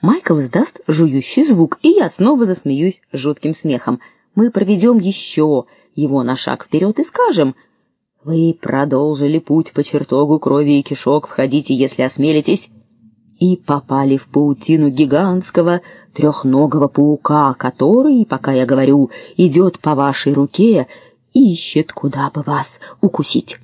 Майкл издаст жующий звук, и я снова засмеюсь жутким смехом. Мы проведем еще его на шаг вперед и скажем: "Вы продолжили путь по чертогу крови и кишок, входите, если осмелитесь" и попали в паутину гигантского трехногого паука, который, пока я говорю, идет по вашей руке и ищет, куда бы вас укусить.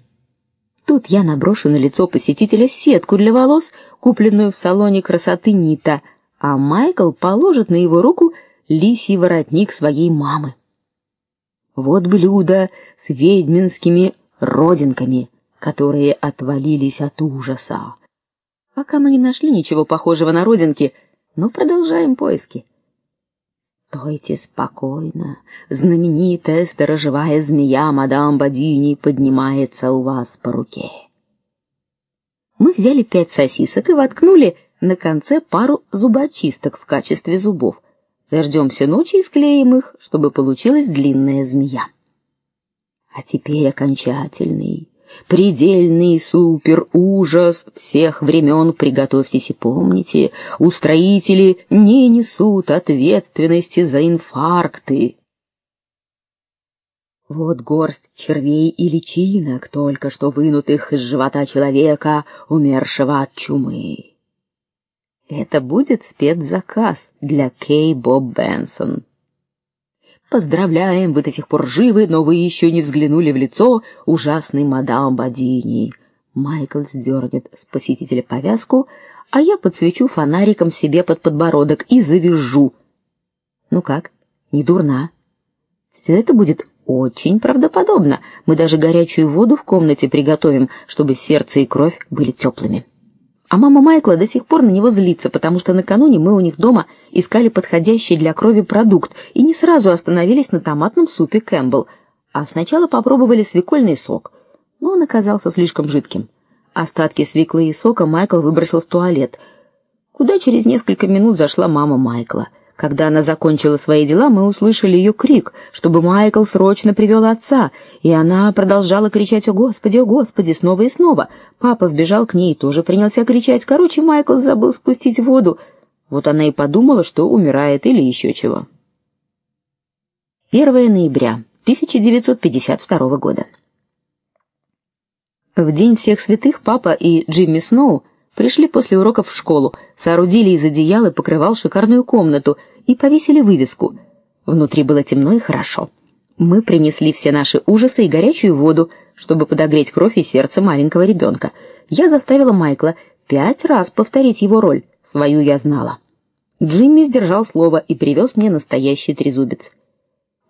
Тут я наброшу на лицо посетителя сетку для волос, купленную в салоне красоты Нита, а Майкл положит на его руку лисий воротник своей мамы. Вот блюдо с ведьминскими родинками, которые отвалились от ужаса. Пока мы не нашли ничего похожего на родинки, но продолжаем поиски. Стойте спокойно. Знаменитая сторожевая змея мадам Бадини поднимается у вас по руке. Мы взяли пять сосисок и воткнули на конце пару зубочисток в качестве зубов. Дождемся ночи и склеим их, чтобы получилась длинная змея. А теперь окончательный предельный супер ужас всех времен приготовьтесь и помните, устроители не несут ответственности за инфаркты. Вот горсть червей и личинок, только что вынутых из живота человека, умершего от чумы. Это будет спецзаказ для Кей Боб Бенсон. Поздравляем, вы до сих пор живы, но вы еще не взглянули в лицо ужасной мадам Бадини. Майкл сдернет с посетителя повязку, а я подсвечу фонариком себе под подбородок и завяжу. Ну как? Не дурна. Все это будет очень правдоподобно. Мы даже горячую воду в комнате приготовим, чтобы сердце и кровь были теплыми. А мама Майкла до сих пор на него злится, потому что накануне мы у них дома искали подходящий для крови продукт и не сразу остановились на томатном супе Кэмпбелл, а сначала попробовали свекольный сок, но он оказался слишком жидким. Остатки свеклы и сока Майкл выбросил в туалет, куда через несколько минут зашла мама Майкла. Когда она закончила свои дела, мы услышали ее крик, чтобы Майкл срочно привел отца, и она продолжала кричать: "О, господи, о, господи!" снова и снова. Папа вбежал к ней и тоже принялся кричать. Короче, Майкл забыл спустить воду. Вот она и подумала, что умирает или еще чего. 1 ноября 1952 года. В день всех святых папа и Джимми Сноу Пришли после уроков в школу, соорудили из одеял и покрывал шикарную комнату и повесили вывеску. Внутри было темно и хорошо. Мы принесли все наши ужасы и горячую воду, чтобы подогреть кровь и сердце маленького ребенка. Я заставила Майкла пять раз повторить его роль. Свою я знала. Джимми сдержал слово и привез мне настоящий трезубец.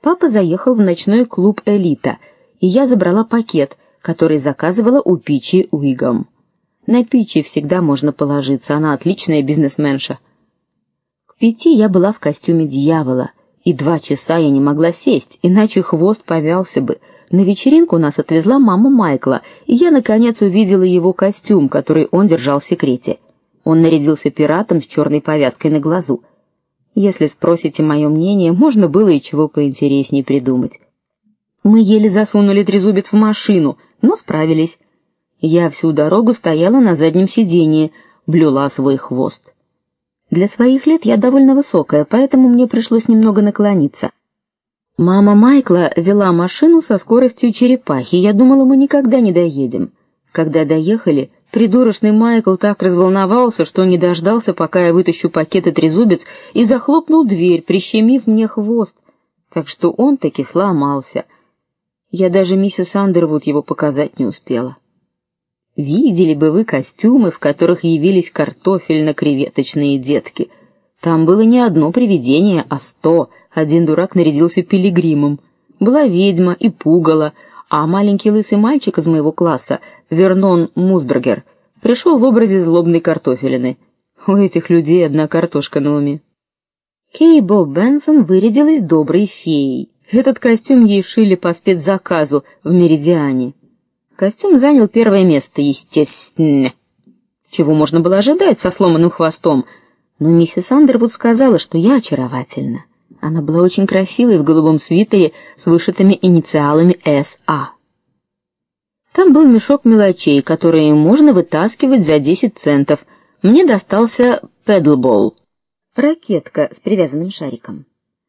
Папа заехал в ночной клуб Элита, и я забрала пакет, который заказывала у Пичи Уигам. На Пичи всегда можно положиться, она отличная бизнесменша. К пяти я была в костюме дьявола, и два часа я не могла сесть, иначе хвост повялся бы. На вечеринку нас отвезла мама Майкла, и я наконец увидела его костюм, который он держал в секрете. Он нарядился пиратом с черной повязкой на глазу. Если спросите мое мнение, можно было и чего поинтереснее придумать. Мы еле засунули трезубец в машину, но справились. Я всю дорогу стояла на заднем сиденье, блюла свой хвост. Для своих лет я довольно высокая, поэтому мне пришлось немного наклониться. Мама Майкла вела машину со скоростью черепахи. Я думала, мы никогда не доедем. Когда доехали, придурочный Майкл так разволновался, что не дождался, пока я вытащу пакет и трезубец, и захлопнул дверь, прищемив мне хвост, так что он таки сломался. Я даже миссис Андервуд его показать не успела. Видели бы вы костюмы, в которых явились картофельно-креветочные детки. Там было не одно привидение, а сто. Один дурак нарядился пилигримом. Была ведьма и пугало, а маленький лысый мальчик из моего класса, Вернон Мусбергер, пришел в образе злобной картофелины. У этих людей одна картошка на уме. Кей Боб Бенсон вырядилась доброй феей. Этот костюм ей шили по спецзаказу в Меридиане. Костюм занял первое место, естественно. Чего можно было ожидать со сломанным хвостом? Но миссис Андервуд сказала, что я очаровательна. Она была очень красивой в голубом свитере с вышитыми инициалами СА. Там был мешок мелочей, которые можно вытаскивать за 10 центов. Мне достался педлбол. Ракетка с привязанным шариком.